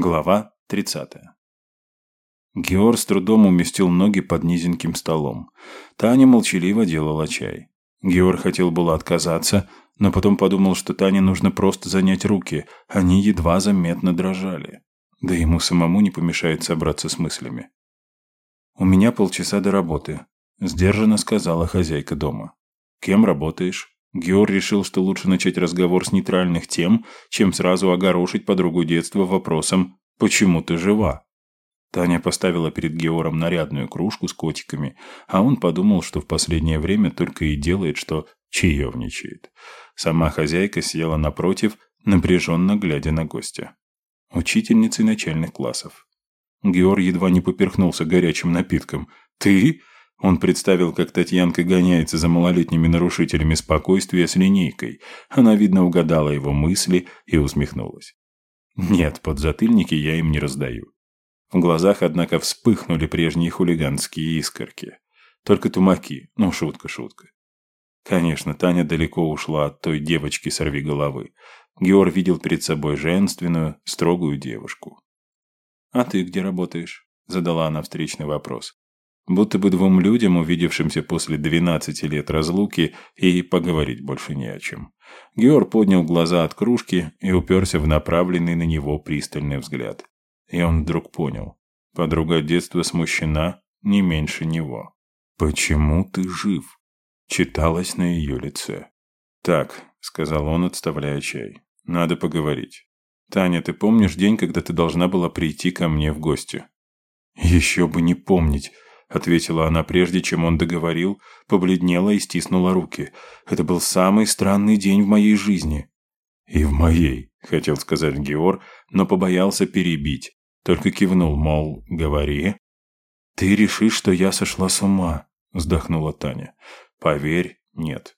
Глава 30. Геор с трудом уместил ноги под низеньким столом. Таня молчаливо делала чай. Геор хотел было отказаться, но потом подумал, что Тане нужно просто занять руки, они едва заметно дрожали. Да ему самому не помешает собраться с мыслями. «У меня полчаса до работы», – сдержанно сказала хозяйка дома. «Кем работаешь?» Геор решил, что лучше начать разговор с нейтральных тем, чем сразу огорошить подругу детства вопросом «Почему ты жива?». Таня поставила перед Геором нарядную кружку с котиками, а он подумал, что в последнее время только и делает, что чаевничает. Сама хозяйка села напротив, напряженно глядя на гостя. Учительницей начальных классов. Геор едва не поперхнулся горячим напитком. «Ты? Он представил, как Татьянка гоняется за малолетними нарушителями спокойствия с линейкой. Она, видно, угадала его мысли и усмехнулась. Нет, подзатыльники я им не раздаю. В глазах, однако, вспыхнули прежние хулиганские искорки. Только тумаки, ну шутка, шутка. Конечно, Таня далеко ушла от той девочки сорви головы. Геор видел перед собой женственную, строгую девушку. «А ты где работаешь?» – задала она встречный вопрос. Будто бы двум людям, увидевшимся после 12 лет разлуки, и поговорить больше не о чем. Геор поднял глаза от кружки и уперся в направленный на него пристальный взгляд. И он вдруг понял. Подруга детства смущена не меньше него. «Почему ты жив?» читалось на ее лице. «Так», — сказал он, отставляя чай, — «надо поговорить. Таня, ты помнишь день, когда ты должна была прийти ко мне в гости?» «Еще бы не помнить», – ответила она прежде, чем он договорил, побледнела и стиснула руки. «Это был самый странный день в моей жизни». «И в моей», – хотел сказать Геор, но побоялся перебить. Только кивнул, мол, говори. «Ты решишь, что я сошла с ума», – вздохнула Таня. «Поверь, нет».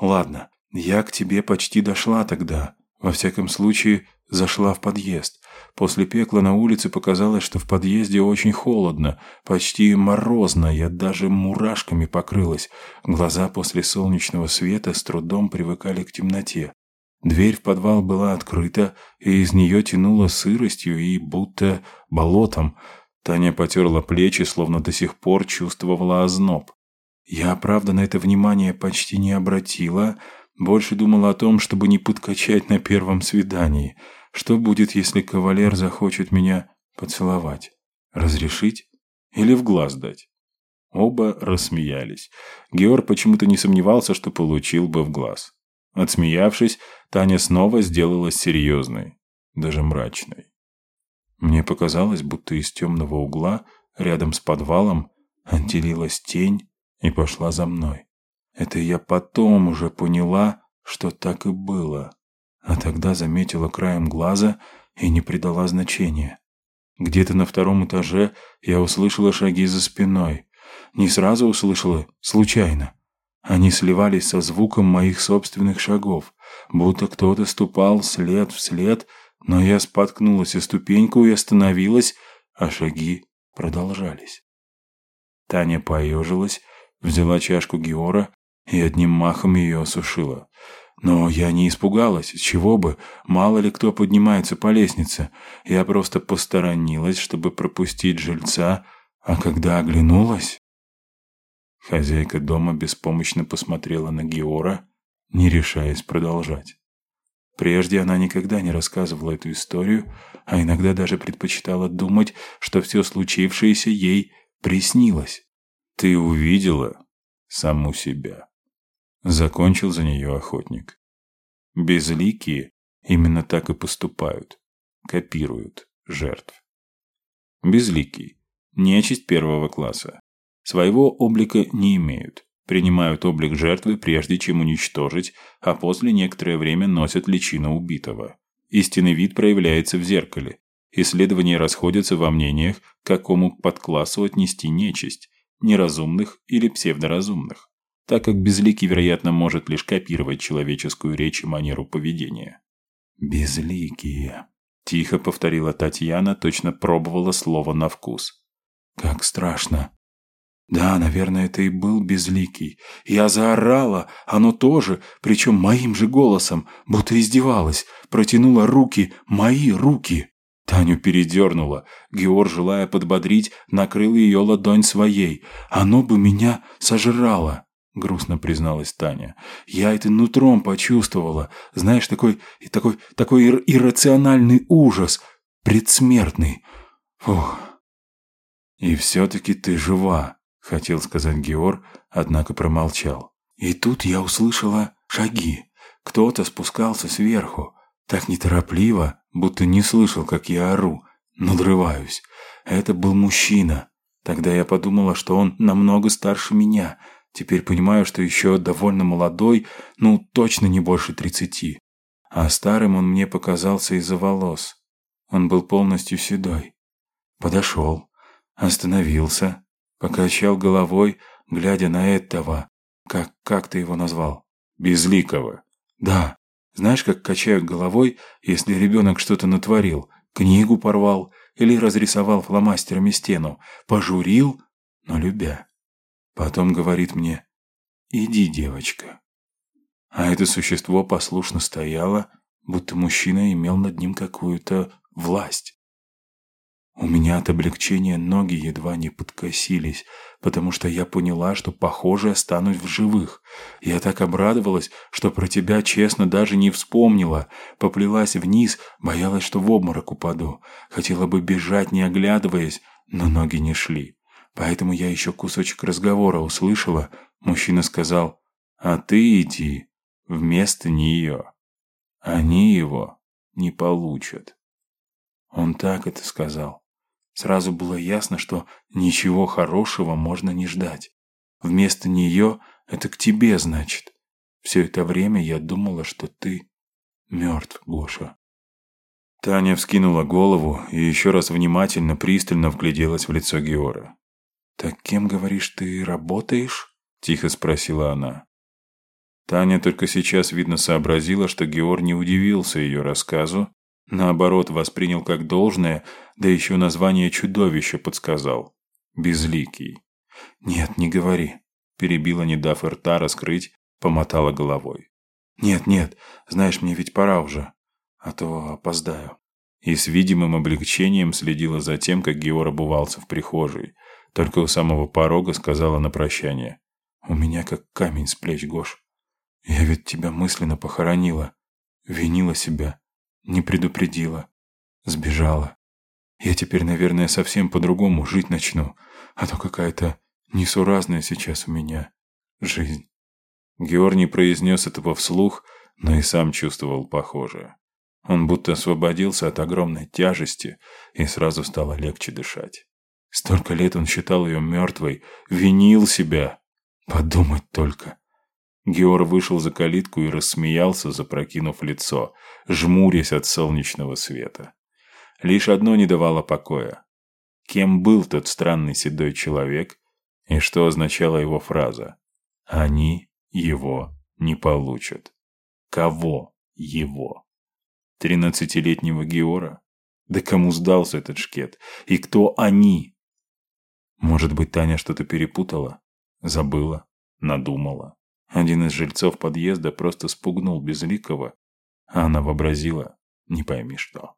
«Ладно, я к тебе почти дошла тогда. Во всяком случае, зашла в подъезд. После пекла на улице показалось, что в подъезде очень холодно, почти морозно, я даже мурашками покрылась. Глаза после солнечного света с трудом привыкали к темноте. Дверь в подвал была открыта, и из нее тянуло сыростью и будто болотом. Таня потерла плечи, словно до сих пор чувствовала озноб. Я, правда, на это внимание почти не обратила, больше думала о том, чтобы не подкачать на первом свидании – что будет, если кавалер захочет меня поцеловать? Разрешить? Или в глаз дать? Оба рассмеялись. Георг почему-то не сомневался, что получил бы в глаз. Отсмеявшись, Таня снова сделалась серьезной, даже мрачной. Мне показалось, будто из темного угла, рядом с подвалом, отделилась тень и пошла за мной. Это я потом уже поняла, что так и было а тогда заметила краем глаза и не придала значения. Где-то на втором этаже я услышала шаги за спиной. Не сразу услышала, случайно. Они сливались со звуком моих собственных шагов, будто кто-то ступал след в след, но я споткнулась о ступеньку и остановилась, а шаги продолжались. Таня поежилась, взяла чашку Геора и одним махом ее осушила. Но я не испугалась, чего бы, мало ли кто поднимается по лестнице. Я просто посторонилась, чтобы пропустить жильца, а когда оглянулась... Хозяйка дома беспомощно посмотрела на Геора, не решаясь продолжать. Прежде она никогда не рассказывала эту историю, а иногда даже предпочитала думать, что все случившееся ей приснилось. «Ты увидела саму себя». Закончил за нее охотник. Безликие именно так и поступают. Копируют жертв. Безликий. Нечисть первого класса. Своего облика не имеют. Принимают облик жертвы, прежде чем уничтожить, а после некоторое время носят личину убитого. Истинный вид проявляется в зеркале. Исследования расходятся во мнениях, к какому подклассу отнести нечисть – неразумных или псевдоразумных так как Безликий, вероятно, может лишь копировать человеческую речь и манеру поведения. «Безликие», – тихо повторила Татьяна, точно пробовала слово на вкус. «Как страшно!» Да, наверное, это и был безликий. Я заорала, оно тоже, причем моим же голосом, будто издевалась, протянула руки, мои руки. Таню передернула. Геор, желая подбодрить, накрыл ее ладонь своей. «Оно бы меня сожрало!» — грустно призналась Таня. «Я это нутром почувствовала. Знаешь, такой, такой, такой ир иррациональный ужас. Предсмертный. Фух. И все-таки ты жива», — хотел сказать Геор, однако промолчал. И тут я услышала шаги. Кто-то спускался сверху. Так неторопливо, будто не слышал, как я ору, надрываюсь. Это был мужчина. Тогда я подумала, что он намного старше меня. Теперь понимаю, что еще довольно молодой, ну, точно не больше тридцати. А старым он мне показался из-за волос. Он был полностью седой. Подошел, остановился, покачал головой, глядя на этого, как, как ты его назвал? Безликого. Да, знаешь, как качают головой, если ребенок что-то натворил, книгу порвал или разрисовал фломастерами стену, пожурил, но любя. Потом говорит мне «Иди, девочка». А это существо послушно стояло, будто мужчина имел над ним какую-то власть. У меня от облегчения ноги едва не подкосились, потому что я поняла, что, похоже, останусь в живых. Я так обрадовалась, что про тебя честно даже не вспомнила. Поплелась вниз, боялась, что в обморок упаду. Хотела бы бежать, не оглядываясь, но ноги не шли. Поэтому я еще кусочек разговора услышала. Мужчина сказал, «А ты иди вместо нее. Они его не получат». Он так это сказал. Сразу было ясно, что ничего хорошего можно не ждать. Вместо нее это к тебе, значит. Все это время я думала, что ты мертв, Гоша. Таня вскинула голову и еще раз внимательно, пристально вгляделась в лицо Геора. «Так кем, говоришь, ты работаешь?» – тихо спросила она. Таня только сейчас, видно, сообразила, что Геор не удивился ее рассказу Наоборот, воспринял как должное, да еще название чудовища подсказал. Безликий. «Нет, не говори», – перебила, не дав рта раскрыть, помотала головой. «Нет, нет, знаешь, мне ведь пора уже, а то опоздаю». И с видимым облегчением следила за тем, как Геор обувался в прихожей. Только у самого порога сказала на прощание. «У меня как камень с плеч, Гош. Я ведь тебя мысленно похоронила, винила себя, не предупредила. Сбежала. Я теперь, наверное, совсем по-другому жить начну, а то какая-то несуразная сейчас у меня жизнь. Геор не произнес этого вслух, но и сам чувствовал похожее. Он будто освободился от огромной тяжести, и сразу стало легче дышать. Столько лет он считал ее мертвой, винил себя. Подумать только. Геор вышел за калитку и рассмеялся, запрокинув лицо, жмурясь от солнечного света. Лишь одно не давало покоя. Кем был тот странный седой человек и что означала его фраза «Они его не получат». Кого его? Тринадцатилетнего Геора? Да кому сдался этот шкет? И кто они? Может быть, Таня что-то перепутала? Забыла? Надумала? Один из жильцов подъезда просто спугнул Безликого, а она вообразила не пойми что.